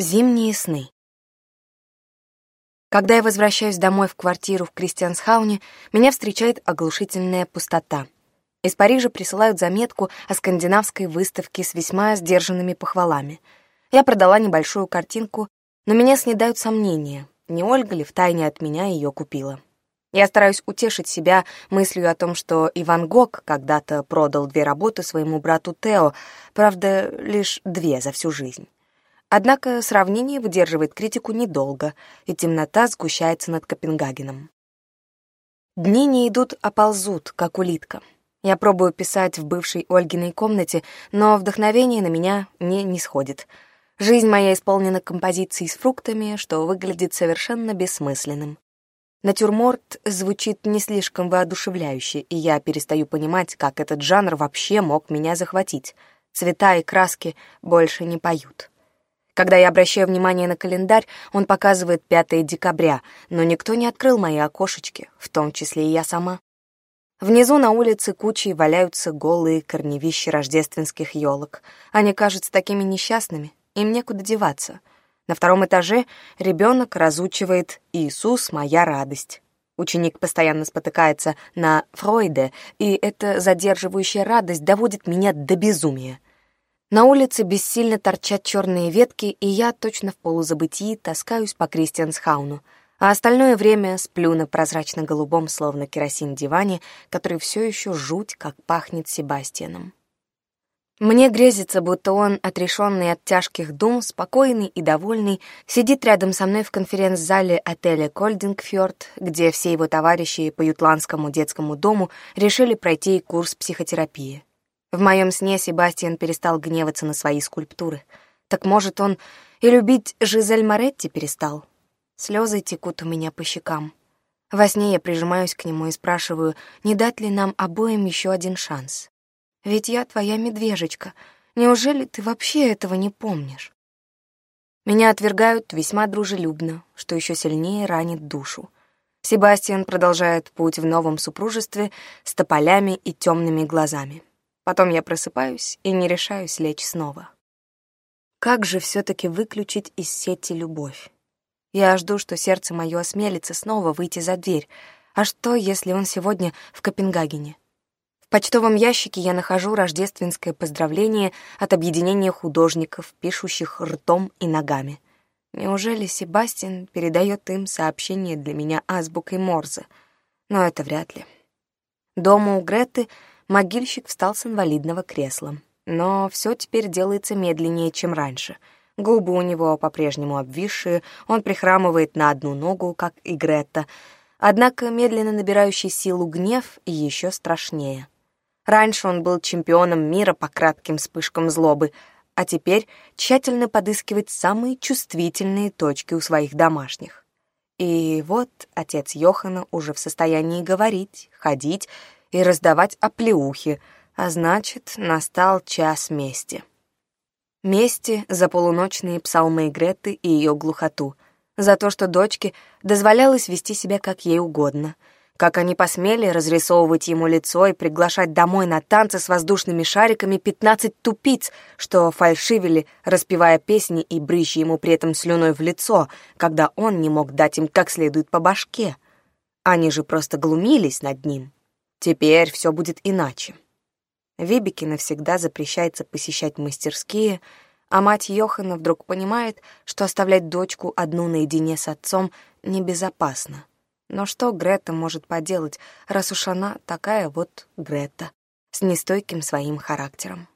Зимние сны. Когда я возвращаюсь домой в квартиру в Кристиансхауне, меня встречает оглушительная пустота. Из Парижа присылают заметку о скандинавской выставке с весьма сдержанными похвалами. Я продала небольшую картинку, но меня снедают сомнения, не Ольга ли втайне от меня ее купила. Я стараюсь утешить себя мыслью о том, что Иван Гог когда-то продал две работы своему брату Тео, правда, лишь две за всю жизнь. Однако сравнение выдерживает критику недолго, и темнота сгущается над Копенгагеном. Дни не идут, а ползут, как улитка. Я пробую писать в бывшей Ольгиной комнате, но вдохновение на меня не нисходит. Жизнь моя исполнена композицией с фруктами, что выглядит совершенно бессмысленным. Натюрморт звучит не слишком воодушевляюще, и я перестаю понимать, как этот жанр вообще мог меня захватить. Цвета и краски больше не поют. Когда я обращаю внимание на календарь, он показывает 5 декабря, но никто не открыл мои окошечки, в том числе и я сама. Внизу на улице кучей валяются голые корневища рождественских елок. Они кажутся такими несчастными, им некуда деваться. На втором этаже ребенок разучивает «Иисус, моя радость». Ученик постоянно спотыкается на Фройде, и эта задерживающая радость доводит меня до безумия. На улице бессильно торчат черные ветки, и я точно в полузабытии таскаюсь по Кристиансхауну, а остальное время сплю на прозрачно-голубом, словно керосин диване, который все еще жуть, как пахнет Себастьяном. Мне грезится, будто он, отрешенный от тяжких дум, спокойный и довольный, сидит рядом со мной в конференц-зале отеля Кольдингфьорд, где все его товарищи по ютландскому детскому дому решили пройти курс психотерапии. В моем сне Себастьян перестал гневаться на свои скульптуры. Так может, он и любить Жизель Моретти перестал? Слезы текут у меня по щекам. Во сне я прижимаюсь к нему и спрашиваю, не дать ли нам обоим еще один шанс. Ведь я твоя медвежечка. Неужели ты вообще этого не помнишь? Меня отвергают весьма дружелюбно, что еще сильнее ранит душу. Себастьян продолжает путь в новом супружестве с тополями и темными глазами. Потом я просыпаюсь и не решаюсь лечь снова. Как же все таки выключить из сети любовь? Я жду, что сердце мое осмелится снова выйти за дверь. А что, если он сегодня в Копенгагене? В почтовом ящике я нахожу рождественское поздравление от объединения художников, пишущих ртом и ногами. Неужели Себастьян передает им сообщение для меня азбукой Морзе? Но это вряд ли. Дома у Греты — Могильщик встал с инвалидного кресла. Но все теперь делается медленнее, чем раньше. Губы у него по-прежнему обвисшие, он прихрамывает на одну ногу, как и Гретта. Однако медленно набирающий силу гнев еще страшнее. Раньше он был чемпионом мира по кратким вспышкам злобы, а теперь тщательно подыскивает самые чувствительные точки у своих домашних. И вот отец Йохана уже в состоянии говорить, ходить и раздавать оплеухи, а значит, настал час мести. Мести за полуночные псалмы Греты и ее глухоту, за то, что дочке дозволялось вести себя как ей угодно, как они посмели разрисовывать ему лицо и приглашать домой на танцы с воздушными шариками 15 тупиц, что фальшивили, распевая песни и брыщи ему при этом слюной в лицо, когда он не мог дать им как следует по башке. Они же просто глумились над ним. Теперь все будет иначе. Вебике навсегда запрещается посещать мастерские, а мать Йохана вдруг понимает, что оставлять дочку одну наедине с отцом небезопасно. Но что Грета может поделать, раз уж она такая вот Грета, с нестойким своим характером?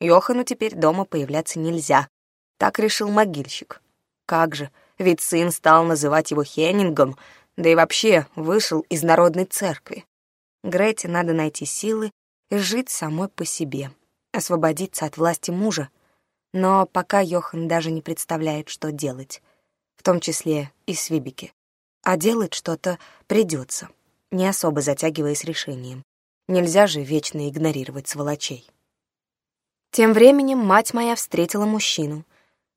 Йохану теперь дома появляться нельзя. Так решил могильщик. Как же, ведь сын стал называть его Хеннингом, да и вообще вышел из народной церкви. Грете надо найти силы и жить самой по себе, освободиться от власти мужа. Но пока Йохан даже не представляет, что делать, в том числе и с Вибики. А делать что-то придется, не особо затягиваясь решением. Нельзя же вечно игнорировать сволочей. Тем временем мать моя встретила мужчину.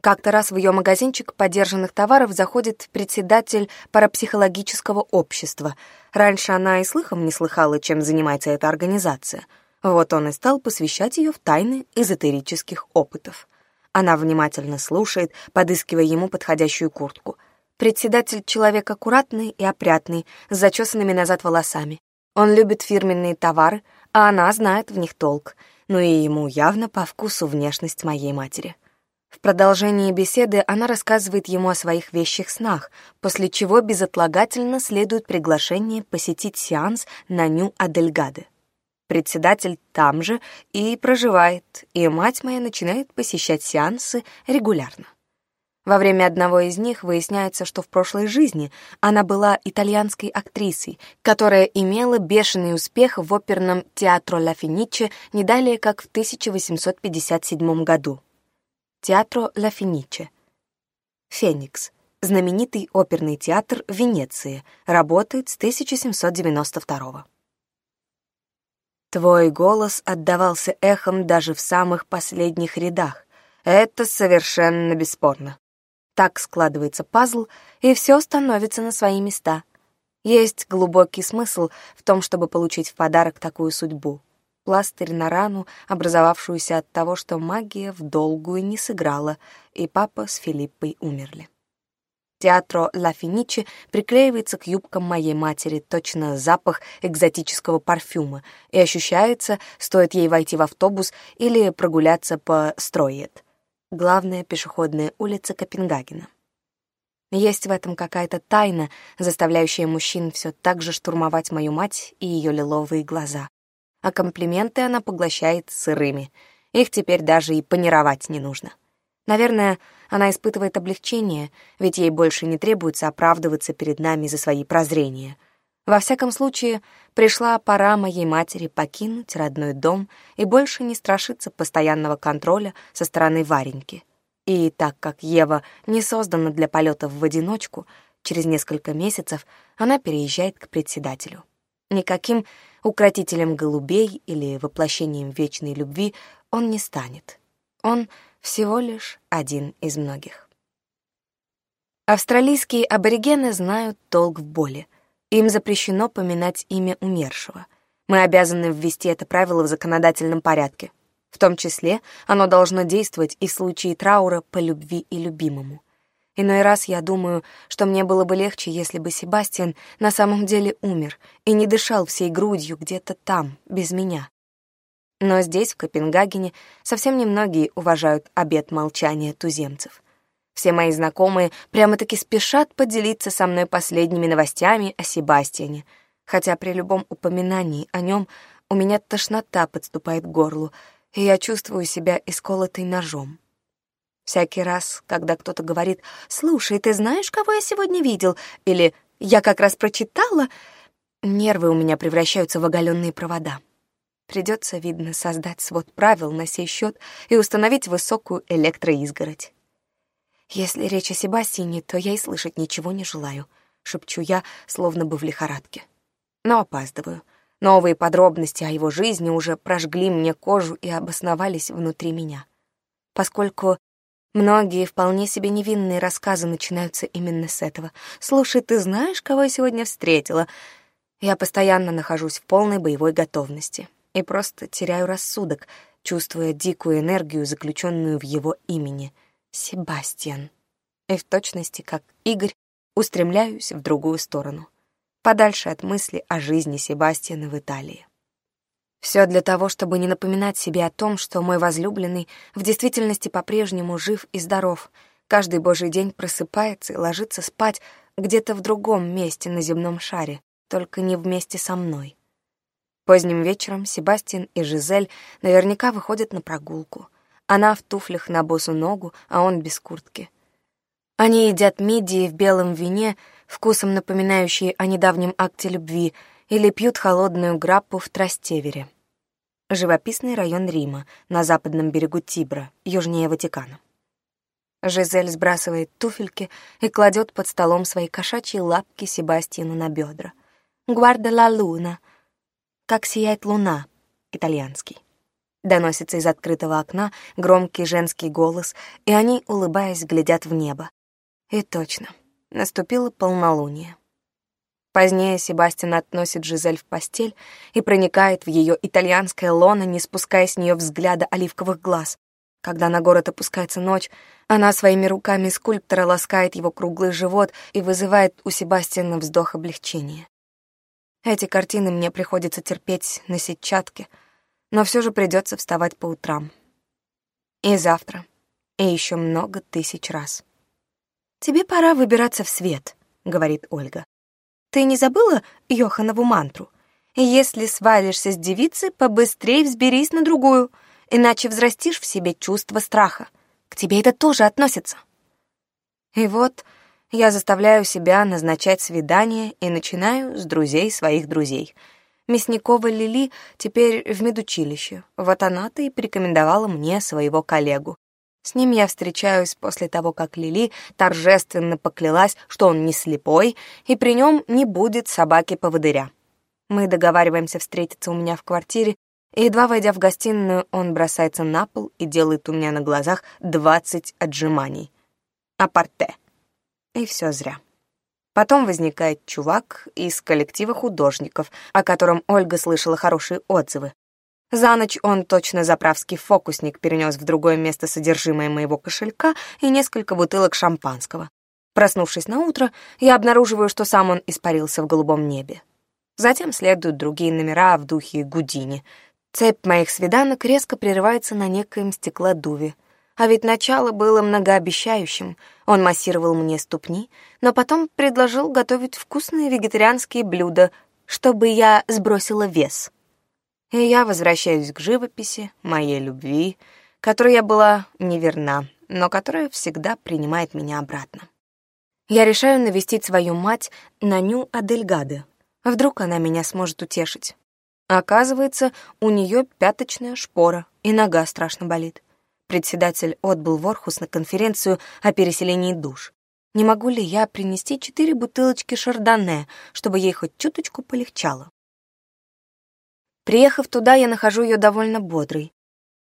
Как-то раз в ее магазинчик подержанных товаров заходит председатель парапсихологического общества — Раньше она и слыхом не слыхала, чем занимается эта организация. Вот он и стал посвящать ее в тайны эзотерических опытов. Она внимательно слушает, подыскивая ему подходящую куртку. Председатель — человек аккуратный и опрятный, с зачесанными назад волосами. Он любит фирменные товары, а она знает в них толк, но ну и ему явно по вкусу внешность моей матери. В продолжении беседы она рассказывает ему о своих вещих снах, после чего безотлагательно следует приглашение посетить сеанс на Ню-Адельгаде. Председатель там же и проживает, и мать моя начинает посещать сеансы регулярно. Во время одного из них выясняется, что в прошлой жизни она была итальянской актрисой, которая имела бешеный успех в оперном театре Ла Финичи не далее, как в 1857 году. Театро Ла Финиче. Феникс. Знаменитый оперный театр Венеции. Работает с 1792 Твой голос отдавался эхом даже в самых последних рядах. Это совершенно бесспорно. Так складывается пазл, и все становится на свои места. Есть глубокий смысл в том, чтобы получить в подарок такую судьбу пластырь на рану, образовавшуюся от того, что магия в долгую не сыграла, и папа с Филиппой умерли. Театро «Ла Финичи» приклеивается к юбкам моей матери точно запах экзотического парфюма и ощущается, стоит ей войти в автобус или прогуляться по Строет, главная пешеходная улица Копенгагена. Есть в этом какая-то тайна, заставляющая мужчин все так же штурмовать мою мать и ее лиловые глаза а комплименты она поглощает сырыми. Их теперь даже и панировать не нужно. Наверное, она испытывает облегчение, ведь ей больше не требуется оправдываться перед нами за свои прозрения. Во всяком случае, пришла пора моей матери покинуть родной дом и больше не страшиться постоянного контроля со стороны Вареньки. И так как Ева не создана для полетов в одиночку, через несколько месяцев она переезжает к председателю. Никаким укротителем голубей или воплощением вечной любви он не станет. Он всего лишь один из многих. Австралийские аборигены знают толк в боли. Им запрещено поминать имя умершего. Мы обязаны ввести это правило в законодательном порядке. В том числе оно должно действовать и в случае траура по любви и любимому. Иной раз я думаю, что мне было бы легче, если бы Себастьян на самом деле умер и не дышал всей грудью где-то там, без меня. Но здесь, в Копенгагене, совсем немногие уважают обет молчания туземцев. Все мои знакомые прямо-таки спешат поделиться со мной последними новостями о Себастьяне, хотя при любом упоминании о нем у меня тошнота подступает к горлу, и я чувствую себя исколотой ножом. Всякий раз, когда кто-то говорит «Слушай, ты знаешь, кого я сегодня видел?» или «Я как раз прочитала», нервы у меня превращаются в оголенные провода. Придется, видно, создать свод правил на сей счет и установить высокую электроизгородь. «Если речь о Себастине, то я и слышать ничего не желаю», — шепчу я, словно бы в лихорадке. Но опаздываю. Новые подробности о его жизни уже прожгли мне кожу и обосновались внутри меня. Поскольку Многие вполне себе невинные рассказы начинаются именно с этого. «Слушай, ты знаешь, кого я сегодня встретила?» Я постоянно нахожусь в полной боевой готовности и просто теряю рассудок, чувствуя дикую энергию, заключенную в его имени — Себастьян. И в точности, как Игорь, устремляюсь в другую сторону, подальше от мысли о жизни Себастьяна в Италии. Все для того, чтобы не напоминать себе о том, что мой возлюбленный в действительности по-прежнему жив и здоров, каждый божий день просыпается и ложится спать где-то в другом месте на земном шаре, только не вместе со мной. Поздним вечером Себастьян и Жизель наверняка выходят на прогулку. Она в туфлях на босу ногу, а он без куртки. Они едят мидии в белом вине, вкусом напоминающие о недавнем акте любви — или пьют холодную граппу в Трастевере. Живописный район Рима, на западном берегу Тибра, южнее Ватикана. Жизель сбрасывает туфельки и кладет под столом свои кошачьи лапки Себастьяну на бедра. «Гварда ла луна», «Как сияет луна», итальянский. Доносится из открытого окна громкий женский голос, и они, улыбаясь, глядят в небо. И точно, наступило полнолуние. Позднее Себастина относит Жизель в постель и проникает в ее итальянское лоно, не спуская с нее взгляда оливковых глаз. Когда на город опускается ночь, она своими руками скульптора ласкает его круглый живот и вызывает у Себастина вздох облегчения. Эти картины мне приходится терпеть на сетчатке, но все же придется вставать по утрам. И завтра, и еще много тысяч раз. «Тебе пора выбираться в свет», — говорит Ольга. Ты не забыла Йоханову мантру? Если свалишься с девицы, побыстрее взберись на другую, иначе взрастишь в себе чувство страха. К тебе это тоже относится. И вот я заставляю себя назначать свидание и начинаю с друзей своих друзей. Мясникова Лили теперь в медучилище. Вот она-то и порекомендовала мне своего коллегу. С ним я встречаюсь после того, как Лили торжественно поклялась, что он не слепой, и при нем не будет собаки-поводыря. Мы договариваемся встретиться у меня в квартире, и едва войдя в гостиную, он бросается на пол и делает у меня на глазах двадцать отжиманий. Апарте. И все зря. Потом возникает чувак из коллектива художников, о котором Ольга слышала хорошие отзывы. За ночь он точно заправский фокусник перенес в другое место содержимое моего кошелька и несколько бутылок шампанского. Проснувшись на утро, я обнаруживаю, что сам он испарился в голубом небе. Затем следуют другие номера в духе Гудини. Цепь моих свиданок резко прерывается на некоем стеклодуве. А ведь начало было многообещающим. Он массировал мне ступни, но потом предложил готовить вкусные вегетарианские блюда, чтобы я сбросила вес и я возвращаюсь к живописи, моей любви, которой я была неверна, но которая всегда принимает меня обратно. Я решаю навестить свою мать на Наню Адельгаде. Вдруг она меня сможет утешить. Оказывается, у нее пяточная шпора, и нога страшно болит. Председатель отбыл в Орхус на конференцию о переселении душ. Не могу ли я принести четыре бутылочки шардоне, чтобы ей хоть чуточку полегчало? Приехав туда, я нахожу ее довольно бодрой.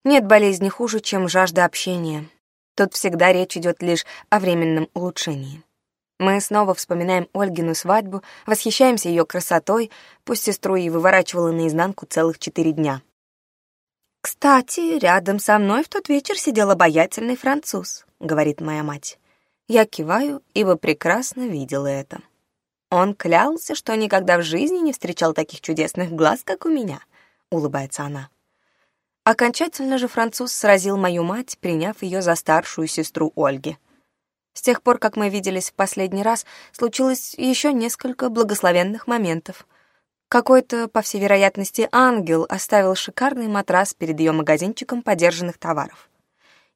Нет болезни хуже, чем жажда общения. Тут всегда речь идет лишь о временном улучшении. Мы снова вспоминаем Ольгину свадьбу, восхищаемся ее красотой, пусть сестру и выворачивала наизнанку целых четыре дня. «Кстати, рядом со мной в тот вечер сидел обаятельный француз», — говорит моя мать. Я киваю, ибо прекрасно видела это. Он клялся, что никогда в жизни не встречал таких чудесных глаз, как у меня — улыбается она. Окончательно же француз сразил мою мать, приняв ее за старшую сестру Ольги. С тех пор, как мы виделись в последний раз, случилось еще несколько благословенных моментов. Какой-то, по всей вероятности, ангел оставил шикарный матрас перед ее магазинчиком подержанных товаров.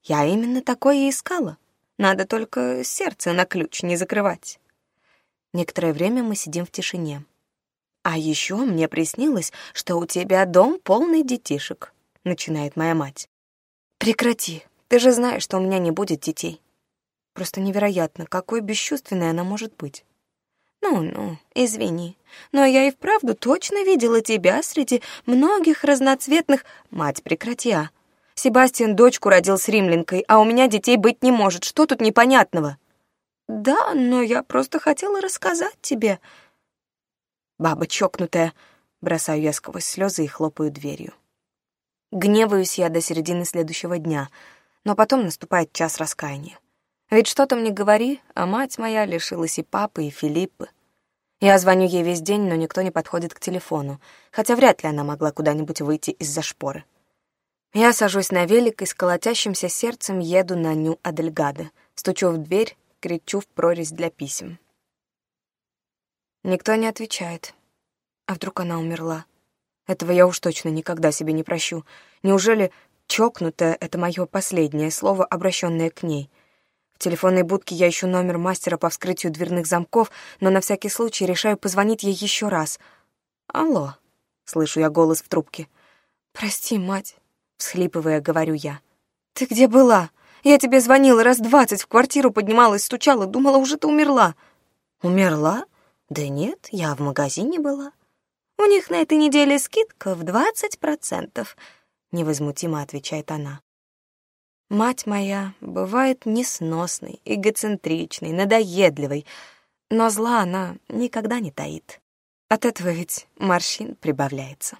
Я именно такое и искала. Надо только сердце на ключ не закрывать. Некоторое время мы сидим в тишине. А еще мне приснилось, что у тебя дом полный детишек», — начинает моя мать. «Прекрати, ты же знаешь, что у меня не будет детей». Просто невероятно, какой бесчувственной она может быть. «Ну-ну, извини, но я и вправду точно видела тебя среди многих разноцветных...» «Мать, прекрати, а!» «Себастьян дочку родил с римлянкой, а у меня детей быть не может. Что тут непонятного?» «Да, но я просто хотела рассказать тебе», Баба чокнутая, бросаю я сквозь слезы и хлопаю дверью. Гневаюсь я до середины следующего дня, но потом наступает час раскаяния. Ведь что-то мне говори, а мать моя лишилась и папы, и Филиппы. Я звоню ей весь день, но никто не подходит к телефону, хотя вряд ли она могла куда-нибудь выйти из-за шпоры. Я сажусь на велик и с колотящимся сердцем еду на Ню-Адельгада, стучу в дверь, кричу в прорезь для писем. Никто не отвечает. А вдруг она умерла? Этого я уж точно никогда себе не прощу. Неужели чокнутое — это мое последнее слово, обращенное к ней? В телефонной будке я ищу номер мастера по вскрытию дверных замков, но на всякий случай решаю позвонить ей еще раз. «Алло», — слышу я голос в трубке. «Прости, мать», — всхлипывая, говорю я. «Ты где была? Я тебе звонила раз двадцать, в квартиру поднималась, стучала, думала, уже ты умерла». «Умерла?» Да нет, я в магазине была. У них на этой неделе скидка в 20%, невозмутимо отвечает она. Мать моя бывает несносной, эгоцентричной, надоедливой, но зла она никогда не таит. От этого ведь морщин прибавляется.